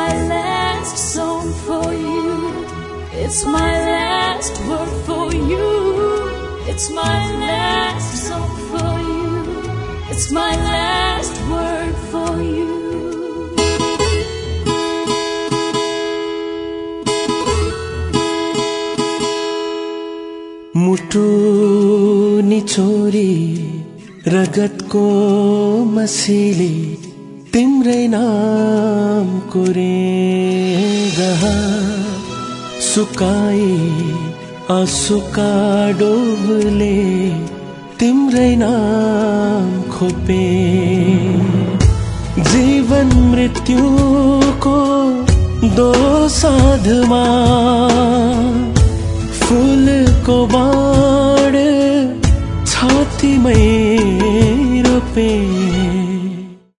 my last song for you. It's my last word for you. It's my last song for you. It's my last word for you. मुटु निचोरी रगतको मसिली तिम्रै नाम कुरे सुकाई आँसुका doble तिम्रै नाम खोपे। जीवन मृत्युको दोसाधमा फुलको बाण छातीमै रोपे।